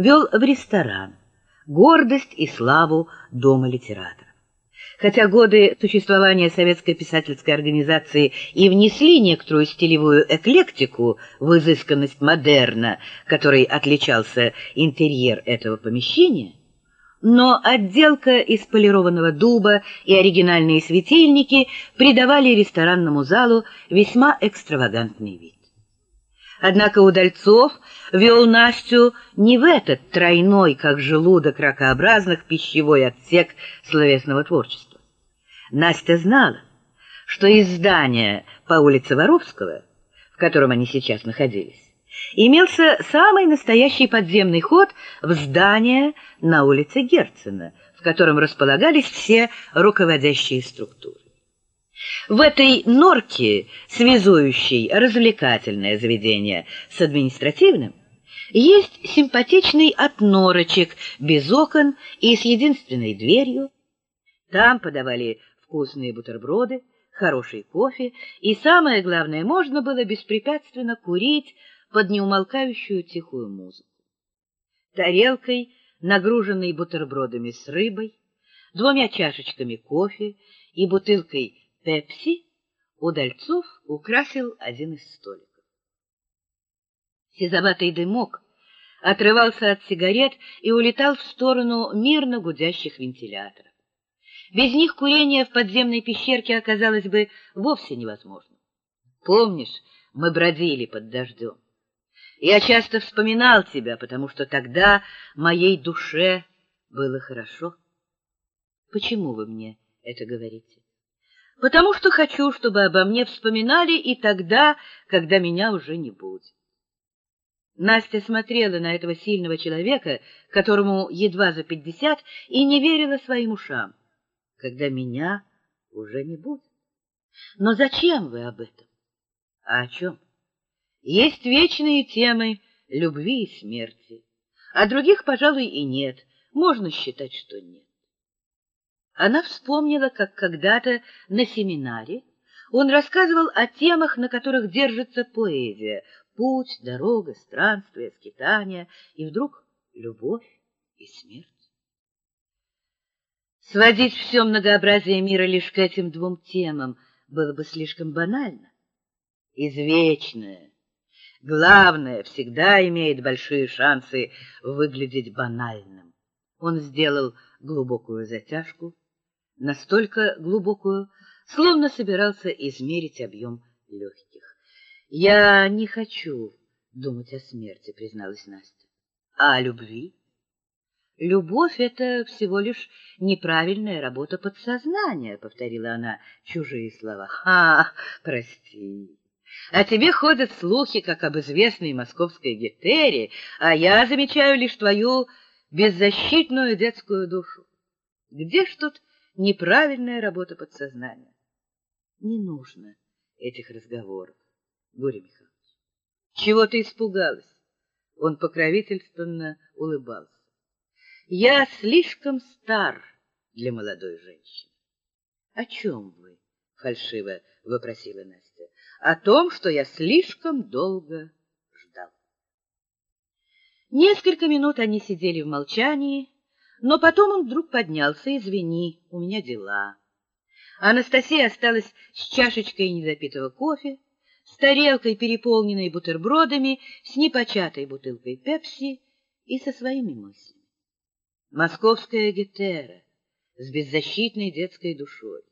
вел в ресторан, гордость и славу Дома литератора. Хотя годы существования советской писательской организации и внесли некоторую стилевую эклектику в изысканность модерна, которой отличался интерьер этого помещения, но отделка из полированного дуба и оригинальные светильники придавали ресторанному залу весьма экстравагантный вид. Однако Удальцов вел Настю не в этот тройной, как желудок ракообразных, пищевой отсек словесного творчества. Настя знала, что из здания по улице Воровского, в котором они сейчас находились, имелся самый настоящий подземный ход в здание на улице Герцена, в котором располагались все руководящие структуры. В этой норке, связующей развлекательное заведение с административным, есть симпатичный отнорочек без окон и с единственной дверью. Там подавали вкусные бутерброды, хороший кофе, и самое главное, можно было беспрепятственно курить под неумолкающую тихую музыку. Тарелкой, нагруженной бутербродами с рыбой, двумя чашечками кофе и бутылкой пепси, Удальцов украсил один из столиков. Сизоватый дымок отрывался от сигарет и улетал в сторону мирно гудящих вентиляторов. Без них курение в подземной пещерке оказалось бы вовсе невозможно. Помнишь, мы бродили под дождем? Я часто вспоминал тебя, потому что тогда моей душе было хорошо. Почему вы мне это говорите? Потому что хочу, чтобы обо мне вспоминали и тогда, когда меня уже не будет. Настя смотрела на этого сильного человека, которому едва за пятьдесят, и не верила своим ушам когда меня уже не будет. Но зачем вы об этом? А о чем? Есть вечные темы любви и смерти, а других, пожалуй, и нет. Можно считать, что нет. Она вспомнила, как когда-то на семинаре он рассказывал о темах, на которых держится поэзия: путь, дорога, странствие, скитания, и вдруг любовь и смерть. Сводить все многообразие мира лишь к этим двум темам было бы слишком банально. Извечное, главное, всегда имеет большие шансы выглядеть банальным. Он сделал глубокую затяжку, настолько глубокую, словно собирался измерить объем легких. Я не хочу думать о смерти, призналась Настя. А о любви? Любовь — это всего лишь неправильная работа подсознания, — повторила она чужие слова. — Ха, прости. А тебе ходят слухи, как об известной московской Гетере, а я замечаю лишь твою беззащитную детскую душу. Где ж тут неправильная работа подсознания? Не нужно этих разговоров, Гурий Михайлович. Чего ты испугалась? Он покровительственно улыбался. Я слишком стар для молодой женщины. О чем вы? фальшиво вопросила Настя. О том, что я слишком долго ждал. Несколько минут они сидели в молчании, но потом он вдруг поднялся: "Извини, у меня дела". Анастасия осталась с чашечкой недопитого кофе, с тарелкой, переполненной бутербродами, с непочатой бутылкой пепси и со своими мыслями. Московская Гетера с беззащитной детской душой.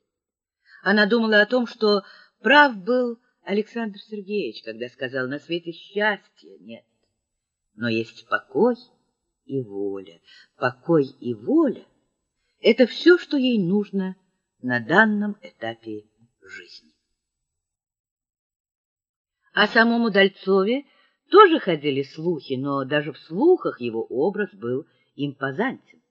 Она думала о том, что прав был Александр Сергеевич, когда сказал: "На свете счастья нет, но есть покой и воля. Покой и воля это все, что ей нужно на данном этапе жизни". О самом Удальцове тоже ходили слухи, но даже в слухах его образ был импозантен.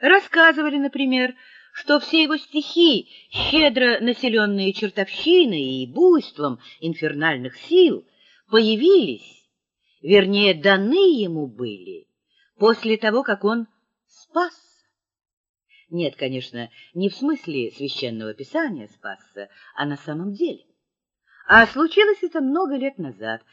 Рассказывали, например, что все его стихи, щедро населенные чертовщиной и буйством инфернальных сил, появились, вернее, даны ему были после того, как он спасся. Нет, конечно, не в смысле священного писания спасся, а на самом деле. А случилось это много лет назад,